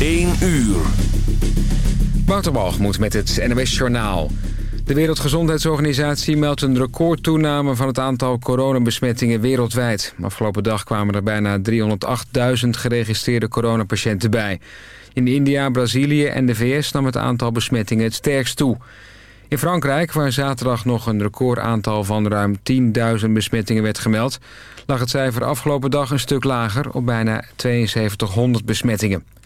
1 uur. Wouter met het NWS Journaal. De Wereldgezondheidsorganisatie meldt een recordtoename van het aantal coronabesmettingen wereldwijd. Afgelopen dag kwamen er bijna 308.000 geregistreerde coronapatiënten bij. In India, Brazilië en de VS nam het aantal besmettingen het sterkst toe. In Frankrijk, waar zaterdag nog een recordaantal van ruim 10.000 besmettingen werd gemeld... lag het cijfer afgelopen dag een stuk lager op bijna 7200 besmettingen.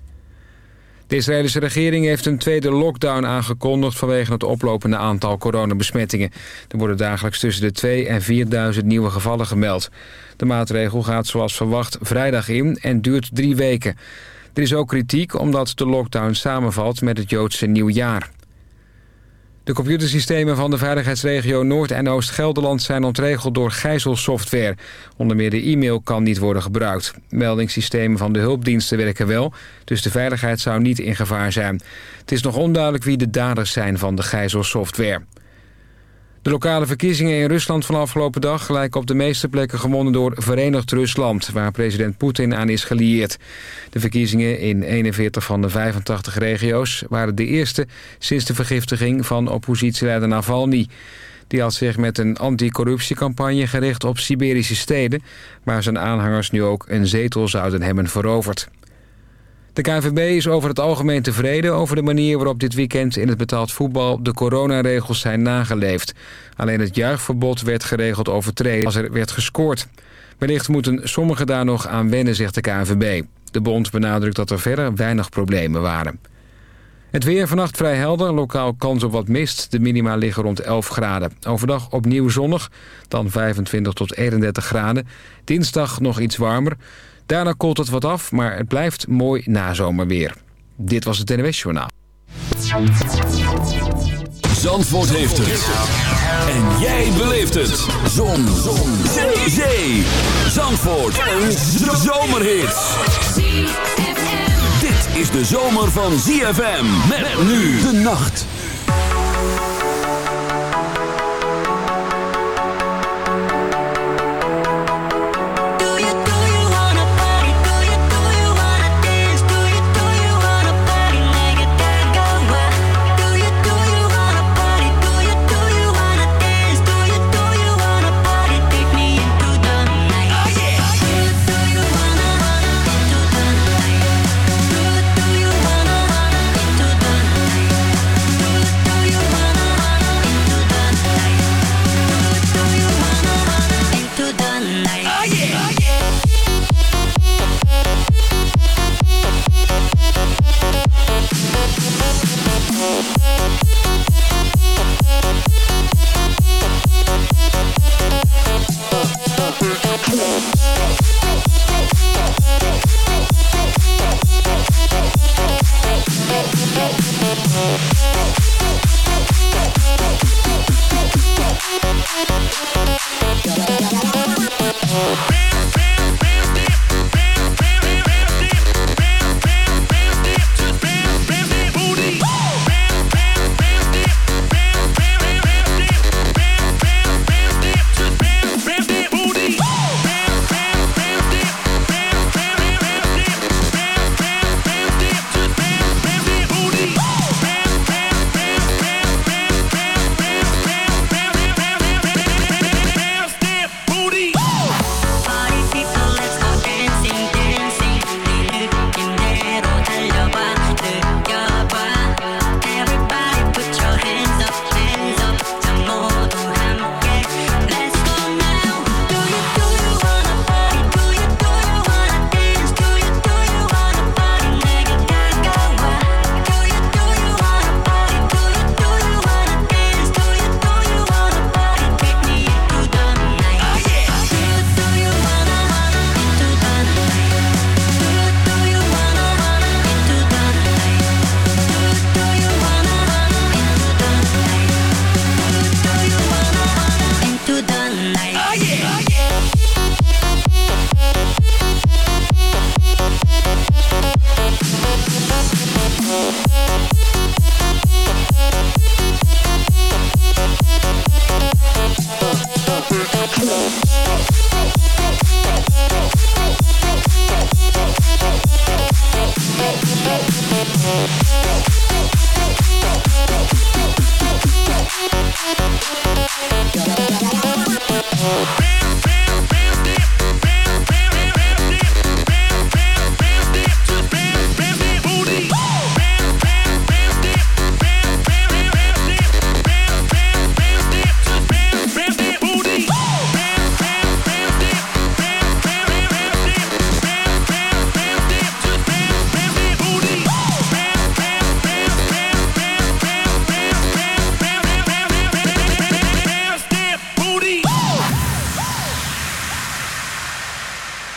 De Israëlische regering heeft een tweede lockdown aangekondigd... vanwege het oplopende aantal coronabesmettingen. Er worden dagelijks tussen de 2 en 4000 nieuwe gevallen gemeld. De maatregel gaat zoals verwacht vrijdag in en duurt drie weken. Er is ook kritiek omdat de lockdown samenvalt met het Joodse nieuwjaar. De computersystemen van de veiligheidsregio Noord- en Oost-Gelderland zijn ontregeld door gijzelsoftware. Onder meer de e-mail kan niet worden gebruikt. Meldingssystemen van de hulpdiensten werken wel, dus de veiligheid zou niet in gevaar zijn. Het is nog onduidelijk wie de daders zijn van de gijzelsoftware. De lokale verkiezingen in Rusland van afgelopen dag lijken op de meeste plekken gewonnen door Verenigd Rusland, waar president Poetin aan is gelieerd. De verkiezingen in 41 van de 85 regio's waren de eerste sinds de vergiftiging van oppositieleider Navalny. Die had zich met een anticorruptiecampagne gericht op Siberische steden, waar zijn aanhangers nu ook een zetel zouden hebben veroverd. De KNVB is over het algemeen tevreden over de manier waarop dit weekend in het betaald voetbal de coronaregels zijn nageleefd. Alleen het juichverbod werd geregeld overtreden als er werd gescoord. Wellicht moeten sommigen daar nog aan wennen, zegt de KNVB. De bond benadrukt dat er verder weinig problemen waren. Het weer vannacht vrij helder, lokaal kans op wat mist. De minima liggen rond 11 graden. Overdag opnieuw zonnig, dan 25 tot 31 graden. Dinsdag nog iets warmer. Daarna koelt het wat af, maar het blijft mooi nazomerweer. Dit was het NWS Journaal. Zandvoort heeft het. En jij beleeft het. Zon. Zon. Zee. Zandvoort. Een zomerhit. Dit is de zomer van ZFM. Met nu de nacht.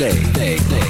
day. day, day.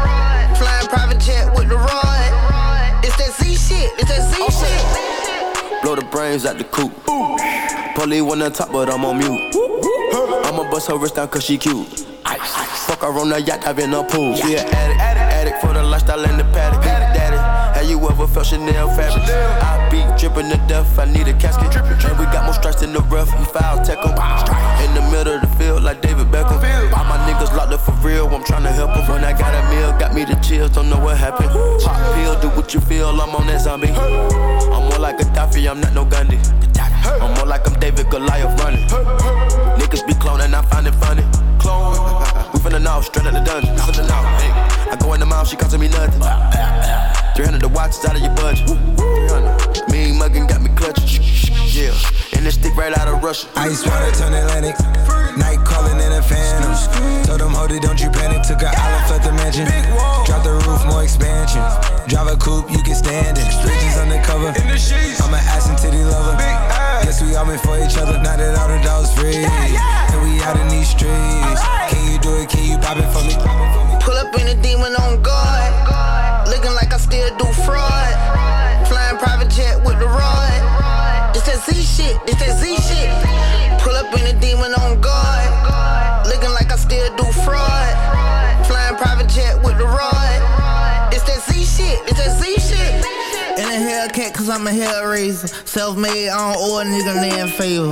Shit. It's that Z shit. Blow the brains out the coop. Polly one on top, but I'm on mute. I'ma bust her wrist down cause she cute. Fuck her on the yacht, I've been a pool. Yeah, addict, addict, addict for the lifestyle and the paddock. Daddy, have you ever felt Chanel fabric? I be dripping to death, I need a casket. And we got more strikes in the rough, we foul tech em. In the middle of the field, like David Beckham. All my locked up for real, I'm trying to help them. When I got a meal, got me the chills, don't know what happened. Pop pill, do what you feel, I'm on that zombie. I'm more like a Daffy, I'm not no Gandhi. I'm more like I'm David Goliath running. Niggas be cloning, I find it funny. Clone. We finna know, straight out the dungeon. Finna know. Hey. I go in the mouth, she costing me nothing. 300 the watch is out of your budget. 300. Mean muggin' got me clutching. Yeah. And this stick right out of Russia. Ice water turn Atlantic. Night calling in a phantom. Told them, hold it, don't you panic. Took an island, left the mansion. Drop the roof, more expansion. Drive a coupe, you can stand it. Bridges undercover. I'm an ass and titty lover. Guess we all meant for each other. Now that all the dogs free. And we out in these streets. Can you do it? Can you pop it for me? Pull up in a demon on guard. Looking like I still do fraud. Flying private jet with the rod. It's that Z shit. It's that Z shit. Pull up in a demon on guard. Looking like I still do fraud. Flying private jet with the rod. It's that Z shit. It's that Z shit. In a Hellcat, cause I'm a hellraiser. Self made, I don't owe a nigga name favor.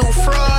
Do fraud.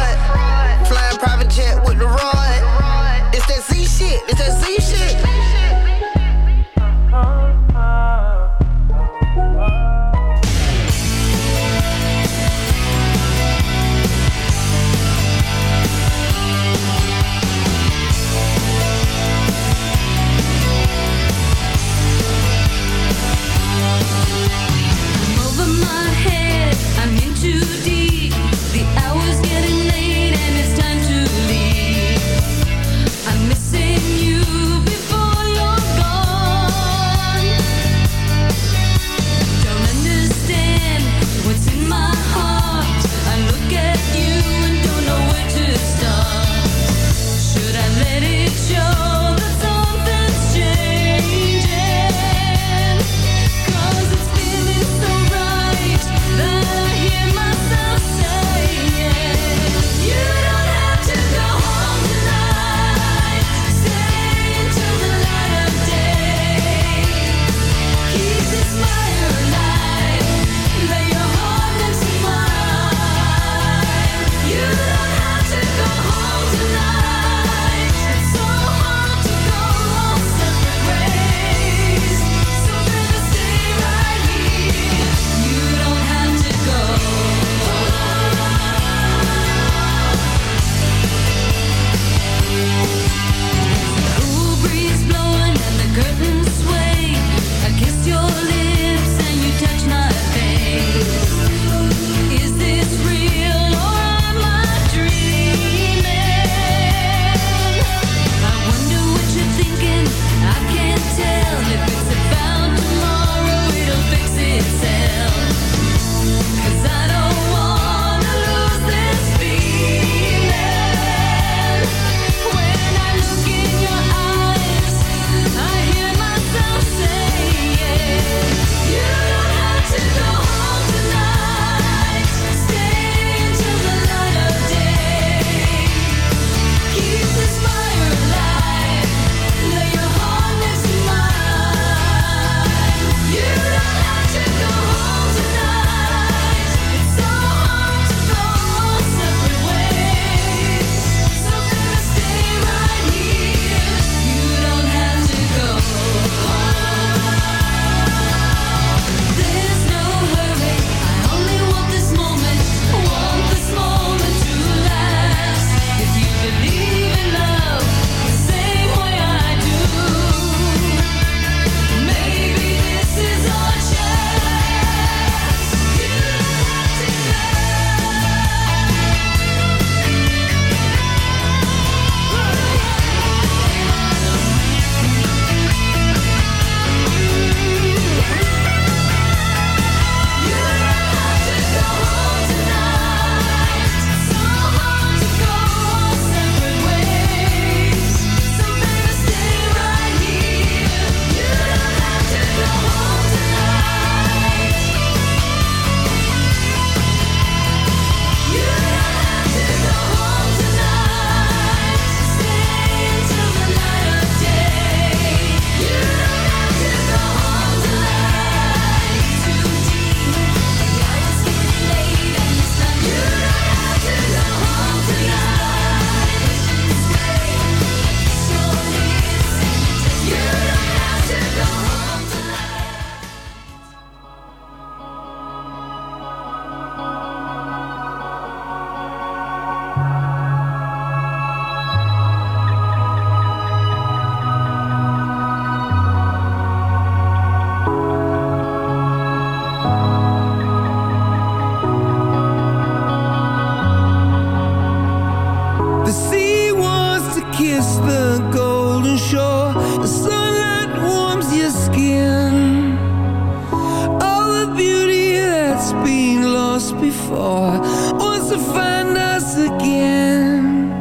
lost before wants to find us again.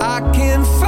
I can't find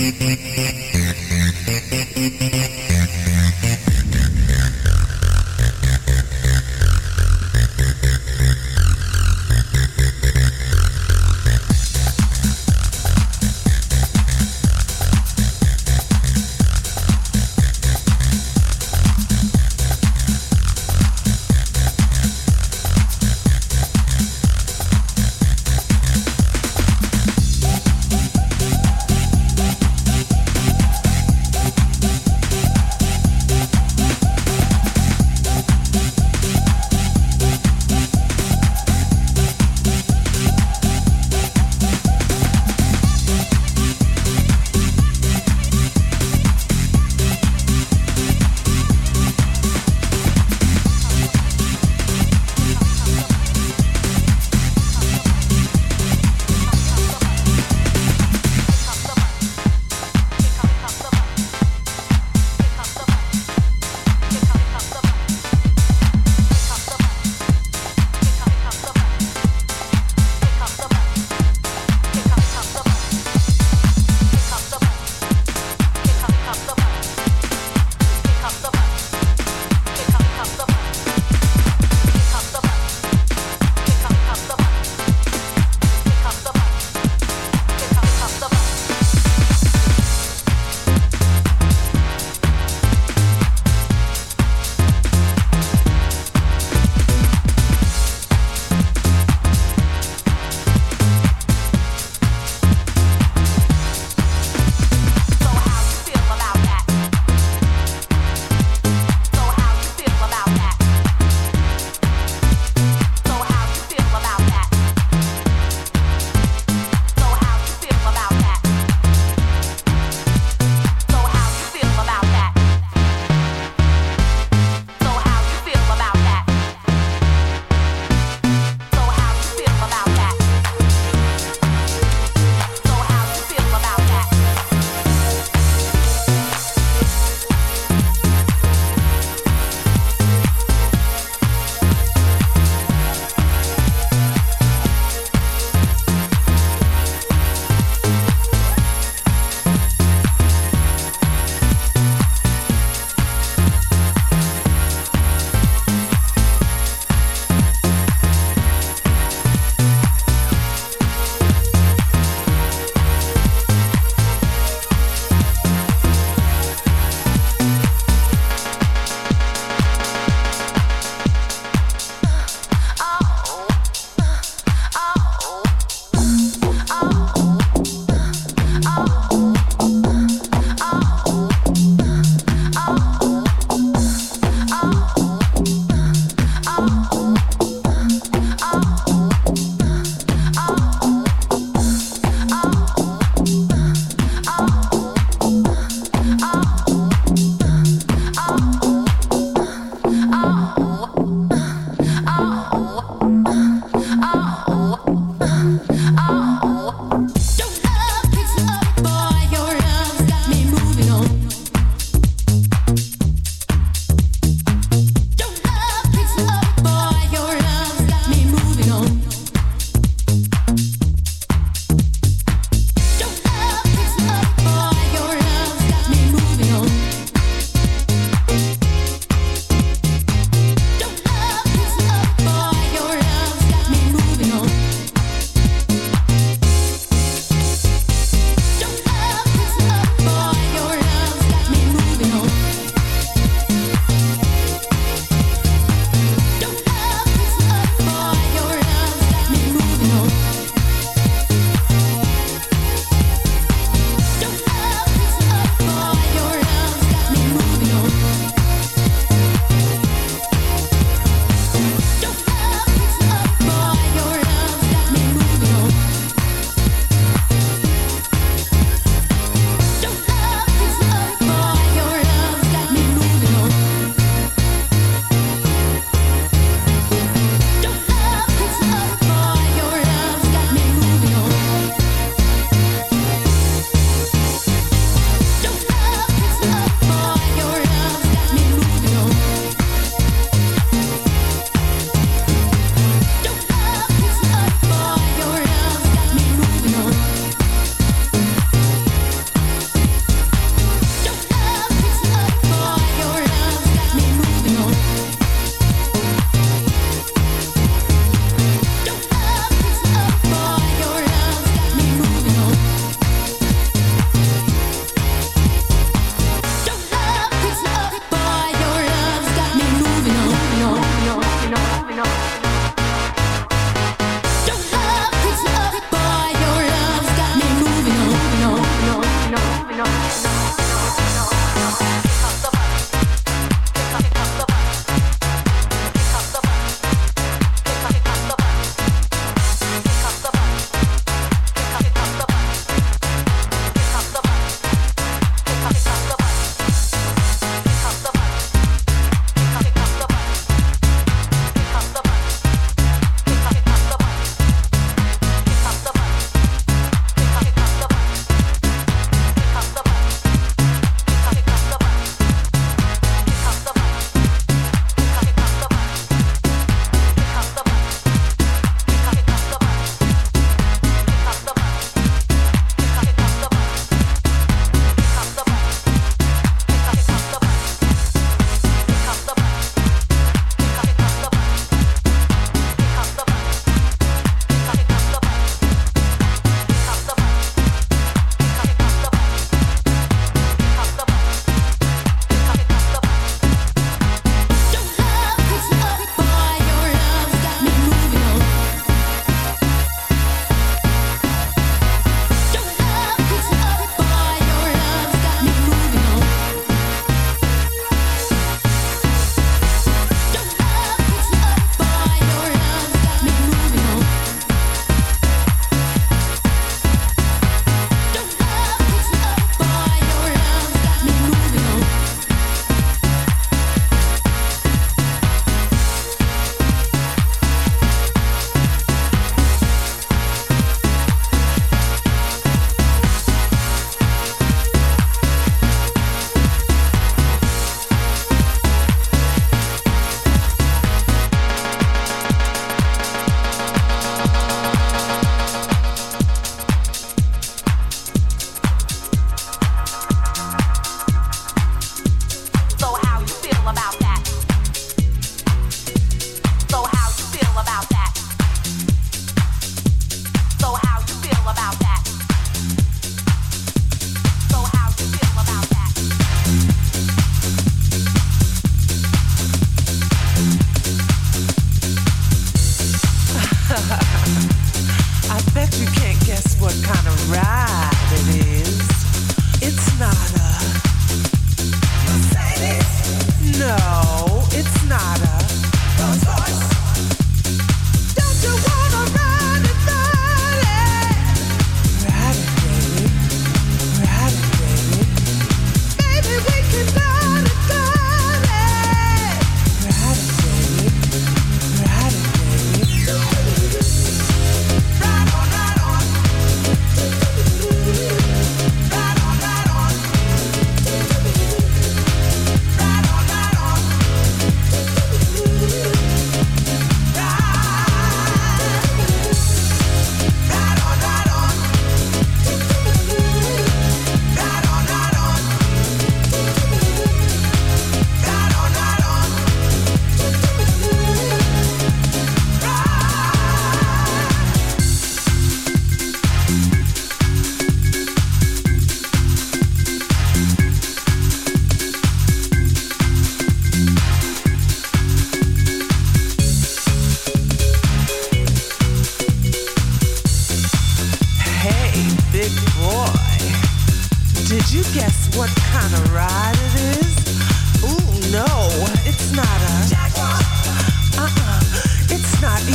Música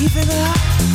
it's not